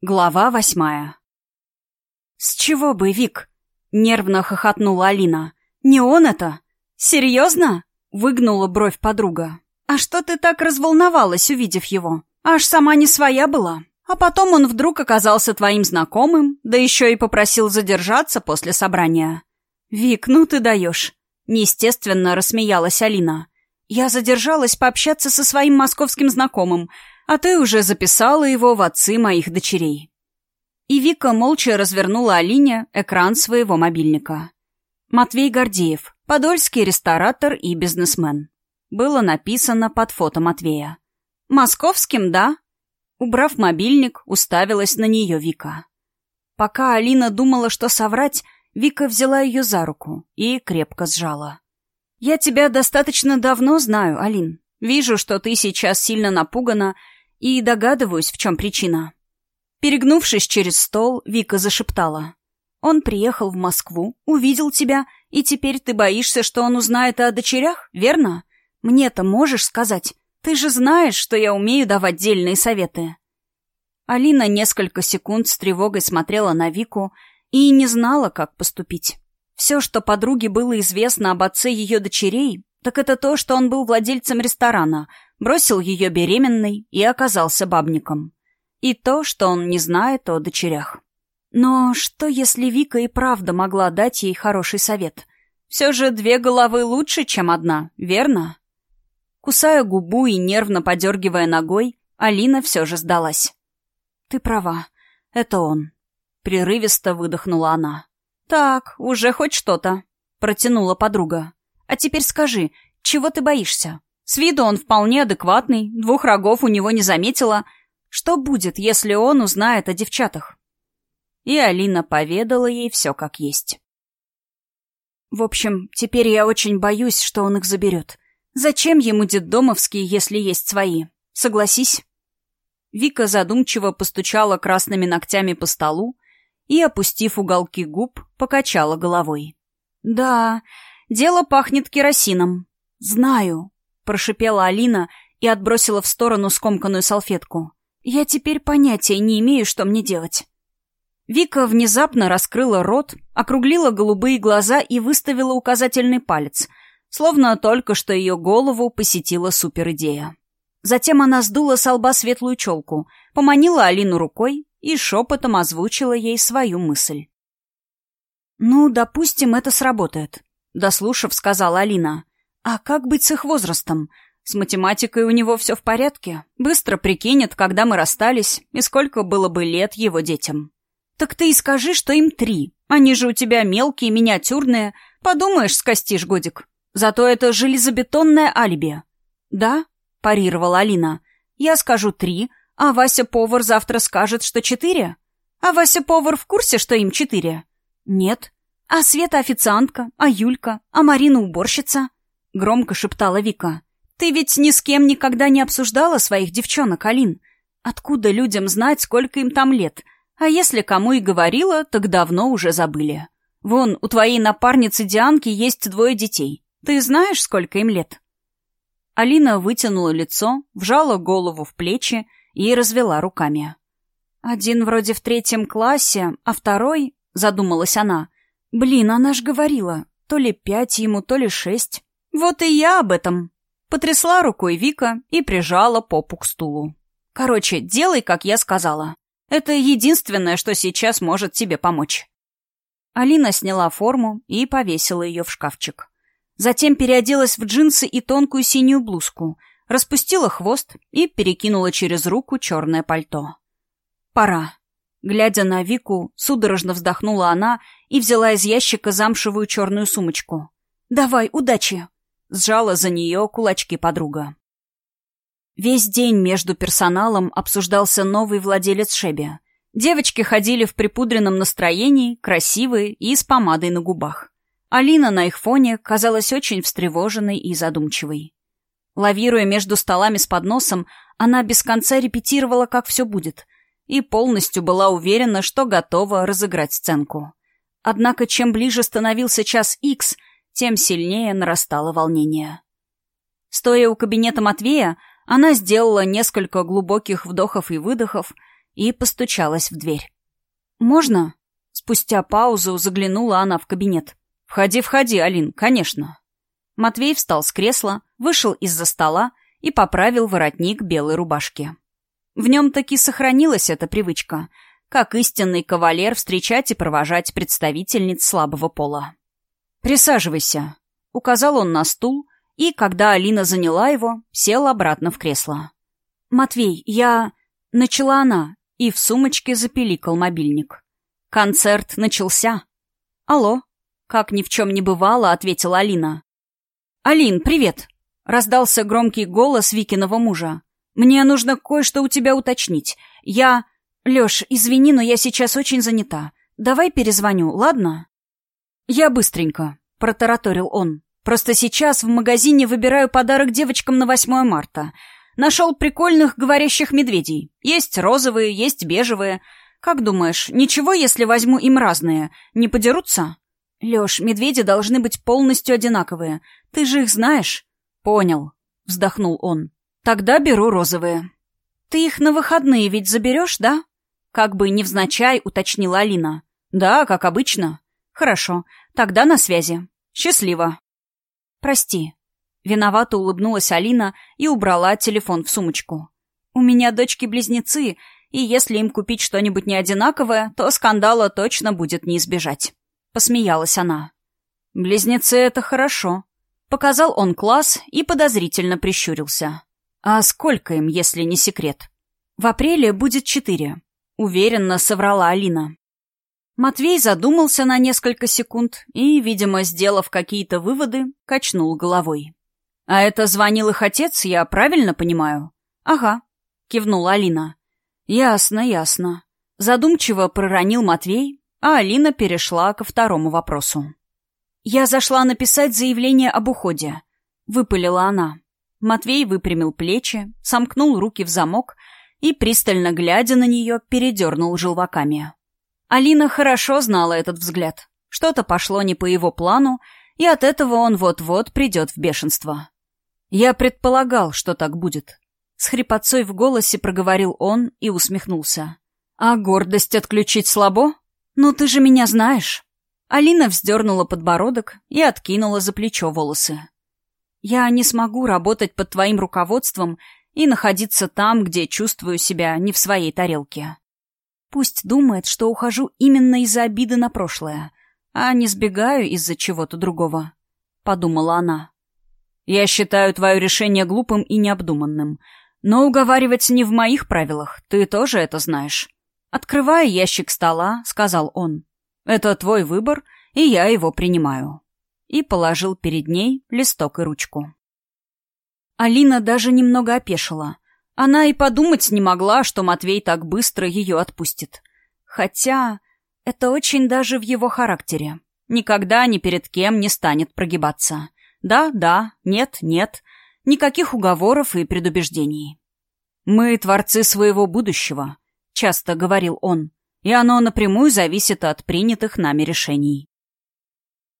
Глава восьмая. «С чего бы, Вик?» — нервно хохотнула Алина. «Не он это? Серьезно?» — выгнула бровь подруга. «А что ты так разволновалась, увидев его? Аж сама не своя была. А потом он вдруг оказался твоим знакомым, да еще и попросил задержаться после собрания». «Вик, ну ты даешь!» — неестественно рассмеялась Алина. «Я задержалась пообщаться со своим московским знакомым, а ты уже записала его в отцы моих дочерей». И Вика молча развернула Алине экран своего мобильника. Матвей Гордеев, подольский ресторатор и бизнесмен. Было написано под фото Матвея. «Московским, да?» Убрав мобильник, уставилась на нее Вика. Пока Алина думала, что соврать, Вика взяла ее за руку и крепко сжала. «Я тебя достаточно давно знаю, Алин. Вижу, что ты сейчас сильно напугана и догадываюсь, в чем причина. Перегнувшись через стол, Вика зашептала. «Он приехал в Москву, увидел тебя, и теперь ты боишься, что он узнает о дочерях, верно? Мне-то можешь сказать? Ты же знаешь, что я умею давать дельные советы». Алина несколько секунд с тревогой смотрела на Вику и не знала, как поступить. Все, что подруге было известно об отце ее дочерей, так это то, что он был владельцем ресторана — бросил ее беременной и оказался бабником. И то, что он не знает о дочерях. Но что, если Вика и правда могла дать ей хороший совет? Все же две головы лучше, чем одна, верно? Кусая губу и нервно подергивая ногой, Алина все же сдалась. «Ты права, это он», — прерывисто выдохнула она. «Так, уже хоть что-то», — протянула подруга. «А теперь скажи, чего ты боишься? С виду он вполне адекватный, двух рогов у него не заметила. Что будет, если он узнает о девчатах? И Алина поведала ей все как есть. В общем, теперь я очень боюсь, что он их заберет. Зачем ему детдомовские, если есть свои? Согласись. Вика задумчиво постучала красными ногтями по столу и, опустив уголки губ, покачала головой. «Да, дело пахнет керосином. Знаю прошипела Алина и отбросила в сторону скомканную салфетку. «Я теперь понятия не имею, что мне делать». Вика внезапно раскрыла рот, округлила голубые глаза и выставила указательный палец, словно только что ее голову посетила суперидея. Затем она сдула с лба светлую челку, поманила Алину рукой и шепотом озвучила ей свою мысль. «Ну, допустим, это сработает», — дослушав, сказала Алина. А как быть с их возрастом? С математикой у него все в порядке. Быстро прикинет, когда мы расстались, и сколько было бы лет его детям. Так ты и скажи, что им три. Они же у тебя мелкие, миниатюрные. Подумаешь, скостишь годик. Зато это железобетонное алиби. Да? парировала Алина. Я скажу три, а Вася-повар завтра скажет, что четыре. А Вася-повар в курсе, что им четыре? Нет. А Света официантка, а Юлька, а Марина уборщица. — громко шептала Вика. «Ты ведь ни с кем никогда не обсуждала своих девчонок, Алин. Откуда людям знать, сколько им там лет? А если кому и говорила, так давно уже забыли. Вон, у твоей напарницы Дианки есть двое детей. Ты знаешь, сколько им лет?» Алина вытянула лицо, вжала голову в плечи и развела руками. «Один вроде в третьем классе, а второй...» — задумалась она. «Блин, она ж говорила, то ли пять ему, то ли шесть». «Вот и я об этом!» Потрясла рукой Вика и прижала попу к стулу. «Короче, делай, как я сказала. Это единственное, что сейчас может тебе помочь». Алина сняла форму и повесила ее в шкафчик. Затем переоделась в джинсы и тонкую синюю блузку, распустила хвост и перекинула через руку черное пальто. «Пора». Глядя на Вику, судорожно вздохнула она и взяла из ящика замшевую черную сумочку. «Давай, удачи!» Сжала за нее кулачки подруга. Весь день между персоналом обсуждался новый владелец Шеби. Девочки ходили в припудренном настроении, красивые и с помадой на губах. Алина на их фоне казалась очень встревоженной и задумчивой. Лавируя между столами с подносом, она без конца репетировала, как все будет, и полностью была уверена, что готова разыграть сценку. Однако чем ближе становился час икс, тем сильнее нарастало волнение. Стоя у кабинета Матвея, она сделала несколько глубоких вдохов и выдохов и постучалась в дверь. «Можно?» Спустя паузу заглянула она в кабинет. «Входи, входи, Алин, конечно». Матвей встал с кресла, вышел из-за стола и поправил воротник белой рубашки. В нем таки сохранилась эта привычка, как истинный кавалер встречать и провожать представительниц слабого пола. «Присаживайся», — указал он на стул, и, когда Алина заняла его, сел обратно в кресло. «Матвей, я...» — начала она, и в сумочке запеликал мобильник. Концерт начался. «Алло», — как ни в чем не бывало, ответила Алина. «Алин, привет!» — раздался громкий голос Викиного мужа. «Мне нужно кое-что у тебя уточнить. Я...» «Лёш, извини, но я сейчас очень занята. Давай перезвоню, ладно?» «Я быстренько», — протараторил он. «Просто сейчас в магазине выбираю подарок девочкам на 8 марта. Нашел прикольных говорящих медведей. Есть розовые, есть бежевые. Как думаешь, ничего, если возьму им разные? Не подерутся?» «Лёш, медведи должны быть полностью одинаковые. Ты же их знаешь?» «Понял», — вздохнул он. «Тогда беру розовые». «Ты их на выходные ведь заберешь, да?» Как бы невзначай уточнила Алина. «Да, как обычно». «Хорошо. Тогда на связи. Счастливо». «Прости». Виновато улыбнулась Алина и убрала телефон в сумочку. «У меня дочки-близнецы, и если им купить что-нибудь неодинаковое, то скандала точно будет не избежать». Посмеялась она. «Близнецы — это хорошо». Показал он класс и подозрительно прищурился. «А сколько им, если не секрет?» «В апреле будет четыре», — уверенно соврала Алина. Матвей задумался на несколько секунд и, видимо, сделав какие-то выводы, качнул головой. «А это звонил их отец, я правильно понимаю?» «Ага», — кивнула Алина. «Ясно, ясно». Задумчиво проронил Матвей, а Алина перешла ко второму вопросу. «Я зашла написать заявление об уходе», — выпалила она. Матвей выпрямил плечи, сомкнул руки в замок и, пристально глядя на нее, передернул желваками. Алина хорошо знала этот взгляд. Что-то пошло не по его плану, и от этого он вот-вот придет в бешенство. «Я предполагал, что так будет». С хрипотцой в голосе проговорил он и усмехнулся. «А гордость отключить слабо? Ну ты же меня знаешь». Алина вздернула подбородок и откинула за плечо волосы. «Я не смогу работать под твоим руководством и находиться там, где чувствую себя не в своей тарелке. Пусть думает, что ухожу именно из-за обиды на прошлое, а не сбегаю из-за чего-то другого», — подумала она. «Я считаю твое решение глупым и необдуманным, но уговаривать не в моих правилах, ты тоже это знаешь». Открывая ящик стола, сказал он. «Это твой выбор, и я его принимаю». И положил перед ней листок и ручку. Алина даже немного опешила. Она и подумать не могла, что Матвей так быстро ее отпустит. Хотя это очень даже в его характере. Никогда ни перед кем не станет прогибаться. Да, да, нет, нет. Никаких уговоров и предубеждений. «Мы творцы своего будущего», — часто говорил он и оно напрямую зависит от принятых нами решений.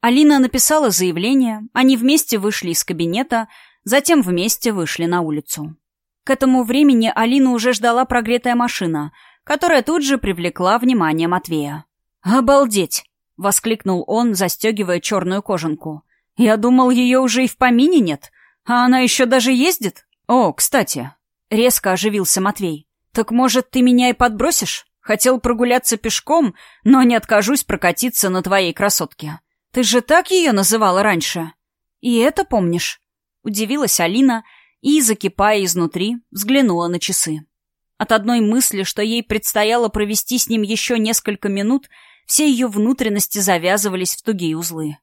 Алина написала заявление, они вместе вышли из кабинета, затем вместе вышли на улицу. К этому времени Алину уже ждала прогретая машина, которая тут же привлекла внимание Матвея. «Обалдеть!» — воскликнул он, застегивая черную кожанку. «Я думал, ее уже и в помине нет, а она еще даже ездит? О, кстати!» — резко оживился Матвей. «Так, может, ты меня и подбросишь?» Хотел прогуляться пешком, но не откажусь прокатиться на твоей красотке. Ты же так ее называла раньше. И это помнишь?» Удивилась Алина и, закипая изнутри, взглянула на часы. От одной мысли, что ей предстояло провести с ним еще несколько минут, все ее внутренности завязывались в тугие узлы.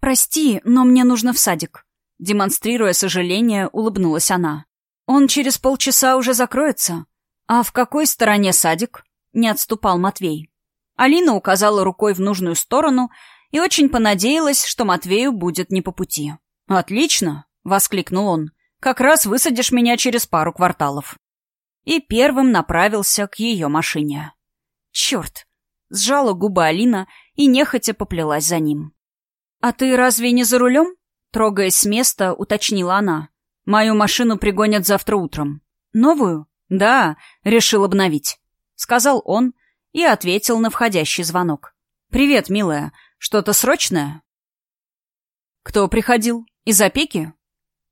«Прости, но мне нужно в садик». Демонстрируя сожаление, улыбнулась она. «Он через полчаса уже закроется. А в какой стороне садик?» не отступал Матвей. Алина указала рукой в нужную сторону и очень понадеялась, что Матвею будет не по пути. «Отлично!» — воскликнул он. «Как раз высадишь меня через пару кварталов». И первым направился к ее машине. «Черт!» — сжала губы Алина и нехотя поплелась за ним. «А ты разве не за рулем?» — трогаясь с места, уточнила она. «Мою машину пригонят завтра утром». «Новую?» «Да, решил обновить». сказал он и ответил на входящий звонок. «Привет, милая. Что-то срочное?» «Кто приходил? Из опеки?»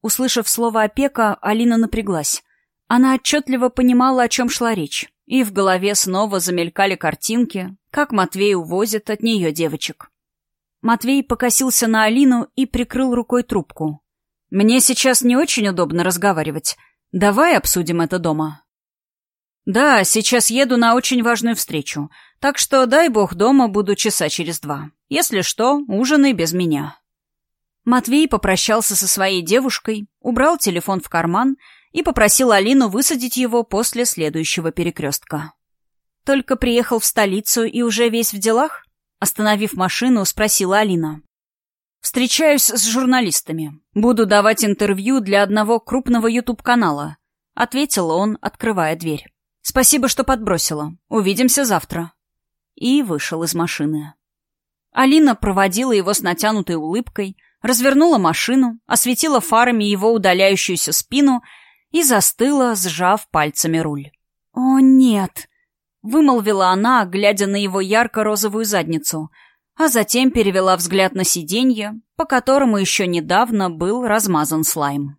Услышав слово «опека», Алина напряглась. Она отчетливо понимала, о чем шла речь, и в голове снова замелькали картинки, как Матвей увозит от нее девочек. Матвей покосился на Алину и прикрыл рукой трубку. «Мне сейчас не очень удобно разговаривать. Давай обсудим это дома». «Да, сейчас еду на очень важную встречу, так что, дай бог, дома буду часа через два. Если что, ужинай без меня». Матвей попрощался со своей девушкой, убрал телефон в карман и попросил Алину высадить его после следующего перекрестка. «Только приехал в столицу и уже весь в делах?» Остановив машину, спросила Алина. «Встречаюсь с журналистами. Буду давать интервью для одного крупного ютуб-канала», — ответил он, открывая дверь. «Спасибо, что подбросила. Увидимся завтра». И вышел из машины. Алина проводила его с натянутой улыбкой, развернула машину, осветила фарами его удаляющуюся спину и застыла, сжав пальцами руль. «О, нет!» — вымолвила она, глядя на его ярко-розовую задницу, а затем перевела взгляд на сиденье, по которому еще недавно был размазан слайм.